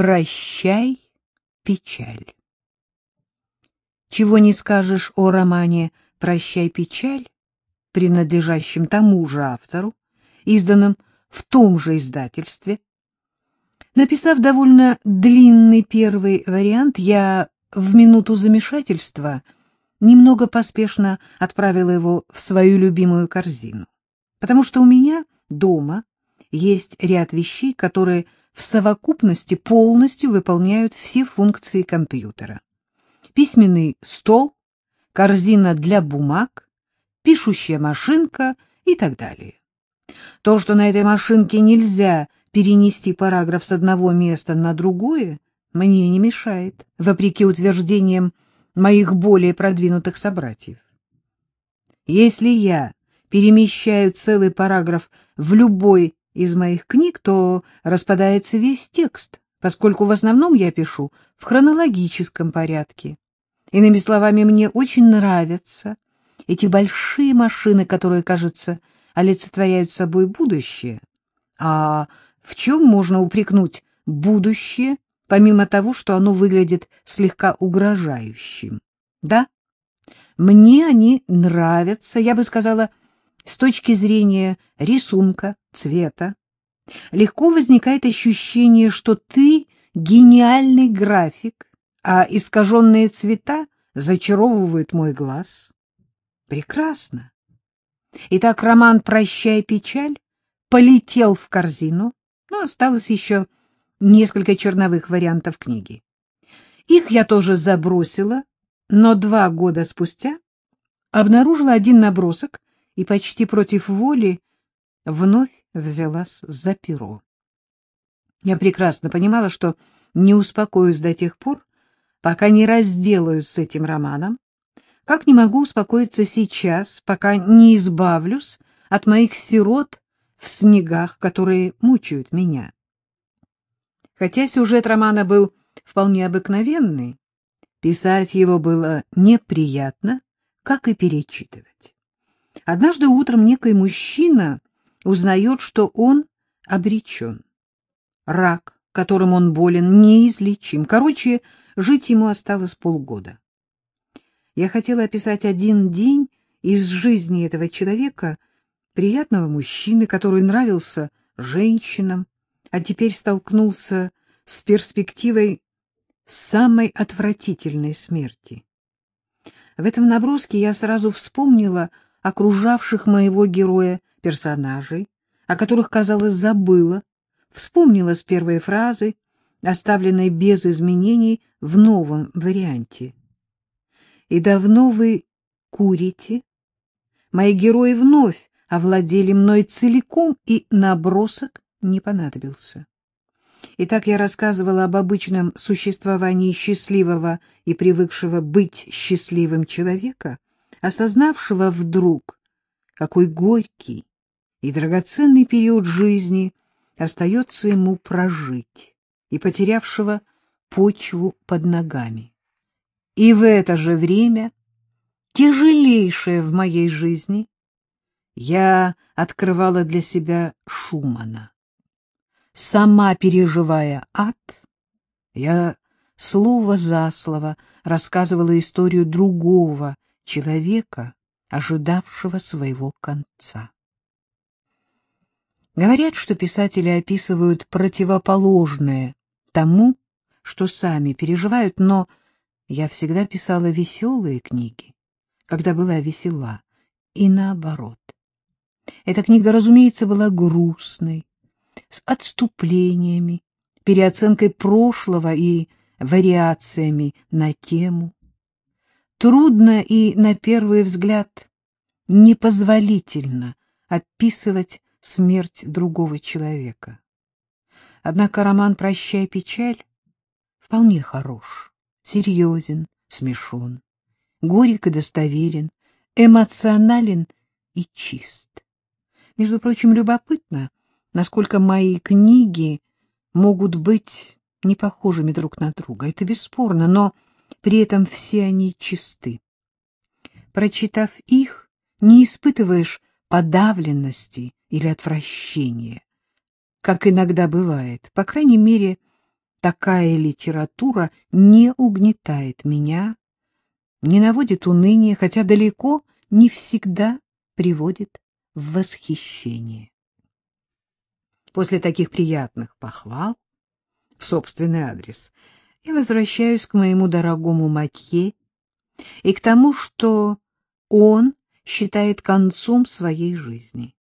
Прощай, печаль. Чего не скажешь о романе «Прощай, печаль», принадлежащем тому же автору, изданном в том же издательстве. Написав довольно длинный первый вариант, я в минуту замешательства немного поспешно отправила его в свою любимую корзину, потому что у меня дома есть ряд вещей, которые в совокупности полностью выполняют все функции компьютера. Письменный стол, корзина для бумаг, пишущая машинка и так далее. То, что на этой машинке нельзя перенести параграф с одного места на другое, мне не мешает, вопреки утверждениям моих более продвинутых собратьев. Если я перемещаю целый параграф в любой из моих книг, то распадается весь текст, поскольку в основном я пишу в хронологическом порядке. Иными словами, мне очень нравятся эти большие машины, которые, кажется, олицетворяют собой будущее. А в чем можно упрекнуть будущее, помимо того, что оно выглядит слегка угрожающим? Да, мне они нравятся, я бы сказала, с точки зрения рисунка, цвета. Легко возникает ощущение, что ты гениальный график, а искаженные цвета зачаровывают мой глаз. Прекрасно. Итак, роман «Прощай, печаль» полетел в корзину, но осталось еще несколько черновых вариантов книги. Их я тоже забросила, но два года спустя обнаружила один набросок и почти против воли вновь взялась за перо. Я прекрасно понимала, что не успокоюсь до тех пор, пока не разделаюсь с этим романом, как не могу успокоиться сейчас, пока не избавлюсь от моих сирот в снегах, которые мучают меня. Хотя сюжет романа был вполне обыкновенный, писать его было неприятно, как и перечитывать. Однажды утром некий мужчина узнает, что он обречен. Рак, которым он болен, неизлечим. Короче, жить ему осталось полгода. Я хотела описать один день из жизни этого человека, приятного мужчины, который нравился женщинам, а теперь столкнулся с перспективой самой отвратительной смерти. В этом наброске я сразу вспомнила окружавших моего героя персонажей, о которых, казалось, забыла, вспомнила с первой фразы, оставленной без изменений в новом варианте. «И давно вы курите?» Мои герои вновь овладели мной целиком, и набросок не понадобился. Итак, я рассказывала об обычном существовании счастливого и привыкшего быть счастливым человека, осознавшего вдруг, какой горький и драгоценный период жизни остается ему прожить, и потерявшего почву под ногами. И в это же время, тяжелейшее в моей жизни, я открывала для себя Шумана. Сама переживая ад, я слово за слово рассказывала историю другого человека, ожидавшего своего конца. Говорят, что писатели описывают противоположное тому, что сами переживают, но я всегда писала веселые книги, когда была весела, и наоборот. Эта книга, разумеется, была грустной, с отступлениями, переоценкой прошлого и вариациями на тему. Трудно и, на первый взгляд, непозволительно описывать смерть другого человека. Однако роман «Прощай, печаль» вполне хорош, серьезен, смешон, горек и достоверен, эмоционален и чист. Между прочим, любопытно, насколько мои книги могут быть не похожими друг на друга. Это бесспорно, но при этом все они чисты. Прочитав их, не испытываешь подавленности или отвращения, как иногда бывает. По крайней мере, такая литература не угнетает меня, не наводит уныние, хотя далеко не всегда приводит в восхищение. После таких приятных похвал в собственный адрес я возвращаюсь к моему дорогому Матье и к тому, что он считает концом своей жизни.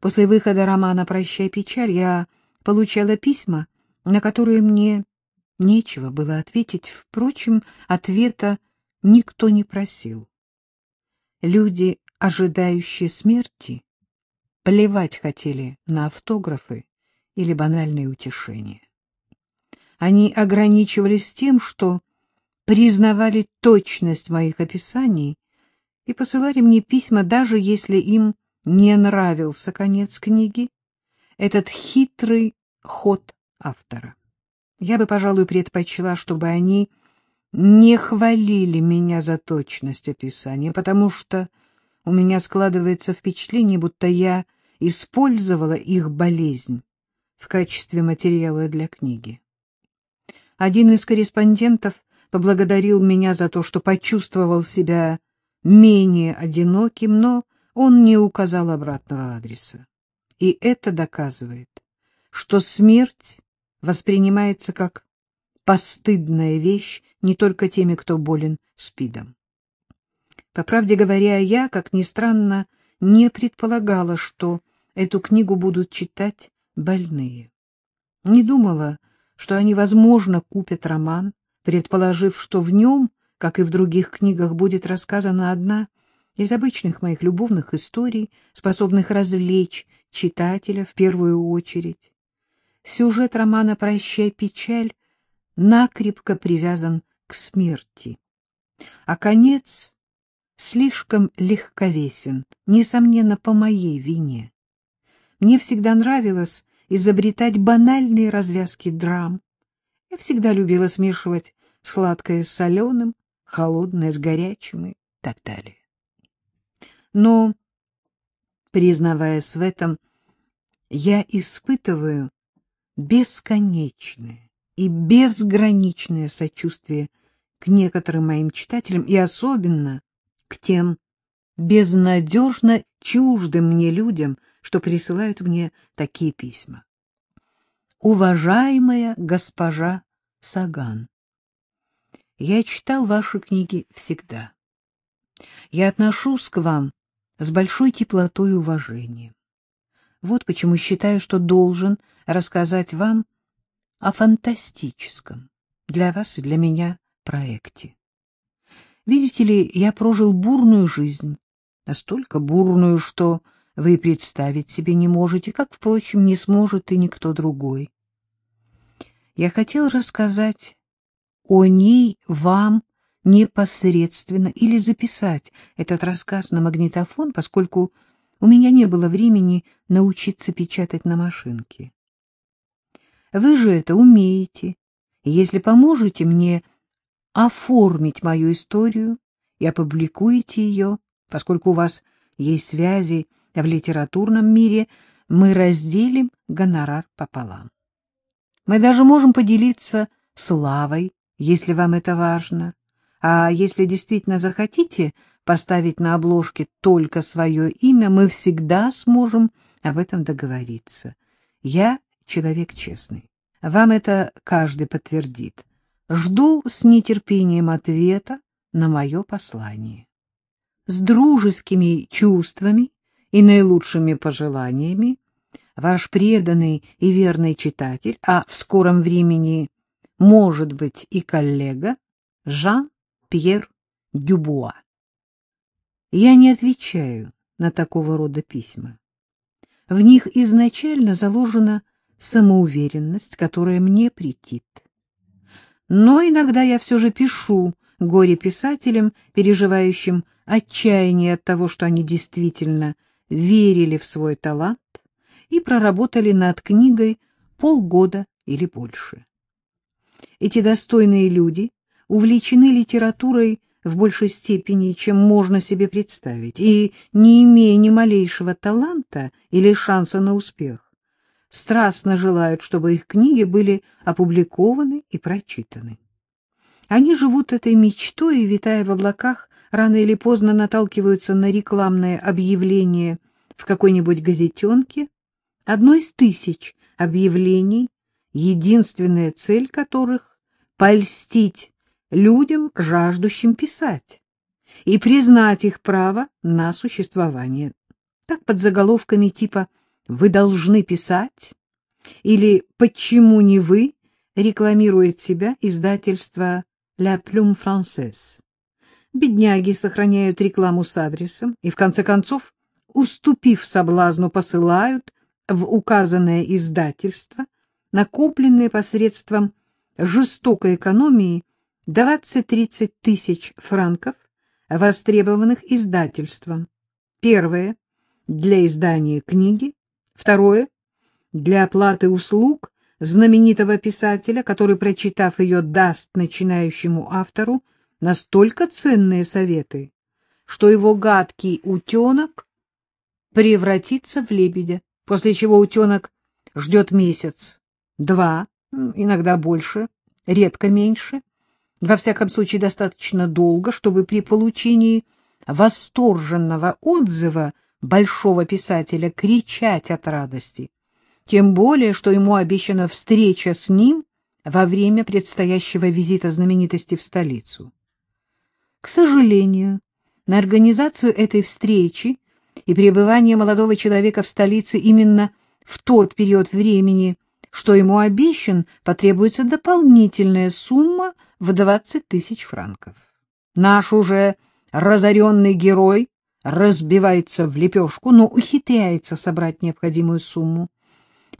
После выхода романа «Прощай, печаль» я получала письма, на которые мне нечего было ответить. Впрочем, ответа никто не просил. Люди, ожидающие смерти, плевать хотели на автографы или банальные утешения. Они ограничивались тем, что признавали точность моих описаний и посылали мне письма, даже если им не нравился конец книги, этот хитрый ход автора. Я бы, пожалуй, предпочла, чтобы они не хвалили меня за точность описания, потому что у меня складывается впечатление, будто я использовала их болезнь в качестве материала для книги. Один из корреспондентов поблагодарил меня за то, что почувствовал себя менее одиноким, но он не указал обратного адреса. И это доказывает, что смерть воспринимается как постыдная вещь не только теми, кто болен СПИДом. По правде говоря, я, как ни странно, не предполагала, что эту книгу будут читать больные. Не думала, что они, возможно, купят роман, предположив, что в нем, как и в других книгах, будет рассказана одна из обычных моих любовных историй, способных развлечь читателя в первую очередь. Сюжет романа «Прощай, печаль» накрепко привязан к смерти, а конец слишком легковесен, несомненно, по моей вине. Мне всегда нравилось изобретать банальные развязки драм. Я всегда любила смешивать сладкое с соленым, холодное с горячим и так далее. Но, признаваясь в этом, я испытываю бесконечное и безграничное сочувствие к некоторым моим читателям и особенно к тем безнадежно чуждым мне людям, что присылают мне такие письма. Уважаемая госпожа Саган, я читал ваши книги всегда. Я отношусь к вам с большой теплотой и уважением. Вот почему считаю, что должен рассказать вам о фантастическом для вас и для меня проекте. Видите ли, я прожил бурную жизнь, настолько бурную, что вы представить себе не можете, как, впрочем, не сможет и никто другой. Я хотел рассказать о ней вам непосредственно или записать этот рассказ на магнитофон, поскольку у меня не было времени научиться печатать на машинке. Вы же это умеете, если поможете мне оформить мою историю и опубликуете ее, поскольку у вас есть связи в литературном мире, мы разделим гонорар пополам. Мы даже можем поделиться славой, если вам это важно. А если действительно захотите поставить на обложке только свое имя, мы всегда сможем об этом договориться. Я человек честный. Вам это каждый подтвердит. Жду с нетерпением ответа на мое послание. С дружескими чувствами и наилучшими пожеланиями ваш преданный и верный читатель, а в скором времени, может быть, и коллега, Жан Пьер Дюбуа. Я не отвечаю на такого рода письма. В них изначально заложена самоуверенность, которая мне претит. Но иногда я все же пишу горе-писателям, переживающим отчаяние от того, что они действительно верили в свой талант и проработали над книгой полгода или больше. Эти достойные люди увлечены литературой в большей степени, чем можно себе представить, и, не имея ни малейшего таланта или шанса на успех, страстно желают, чтобы их книги были опубликованы и прочитаны. Они живут этой мечтой и, витая в облаках, рано или поздно наталкиваются на рекламное объявление в какой-нибудь газетенке, одно из тысяч объявлений, единственная цель которых — польстить людям, жаждущим писать, и признать их право на существование. Так под заголовками типа «Вы должны писать» или «Почему не вы?» Рекламирует себя издательство «La Plume Française». Бедняги сохраняют рекламу с адресом и, в конце концов, уступив соблазну, посылают в указанное издательство, накопленные посредством жестокой экономии 20-30 тысяч франков, востребованных издательством. Первое – для издания книги. Второе – для оплаты услуг знаменитого писателя, который, прочитав ее, даст начинающему автору настолько ценные советы, что его гадкий утенок превратится в лебедя, после чего утенок ждет месяц, два, иногда больше, редко меньше, во всяком случае достаточно долго, чтобы при получении восторженного отзыва большого писателя кричать от радости, тем более, что ему обещана встреча с ним во время предстоящего визита знаменитости в столицу. К сожалению, на организацию этой встречи и пребывание молодого человека в столице именно в тот период времени, что ему обещан, потребуется дополнительная сумма в 20 тысяч франков. Наш уже разоренный герой разбивается в лепешку, но ухитряется собрать необходимую сумму,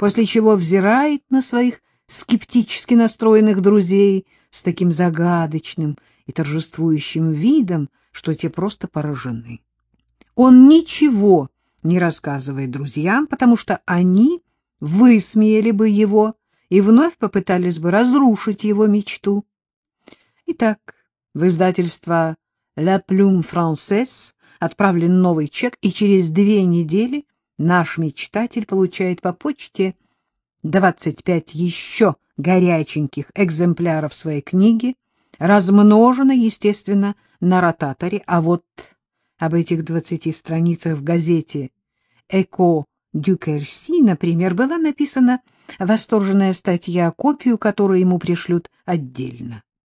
после чего взирает на своих скептически настроенных друзей с таким загадочным и торжествующим видом, что те просто поражены. Он ничего не рассказывает друзьям, потому что они высмеяли бы его и вновь попытались бы разрушить его мечту. Итак, в издательство «La Plume Française» отправлен новый чек, и через две недели наш мечтатель получает по почте 25 еще горяченьких экземпляров своей книги, размноженной, естественно, на ротаторе, а вот об этих двадцати страницах в газете «Эко Дюкерси», например, была написана восторженная статья, копию которой ему пришлют отдельно.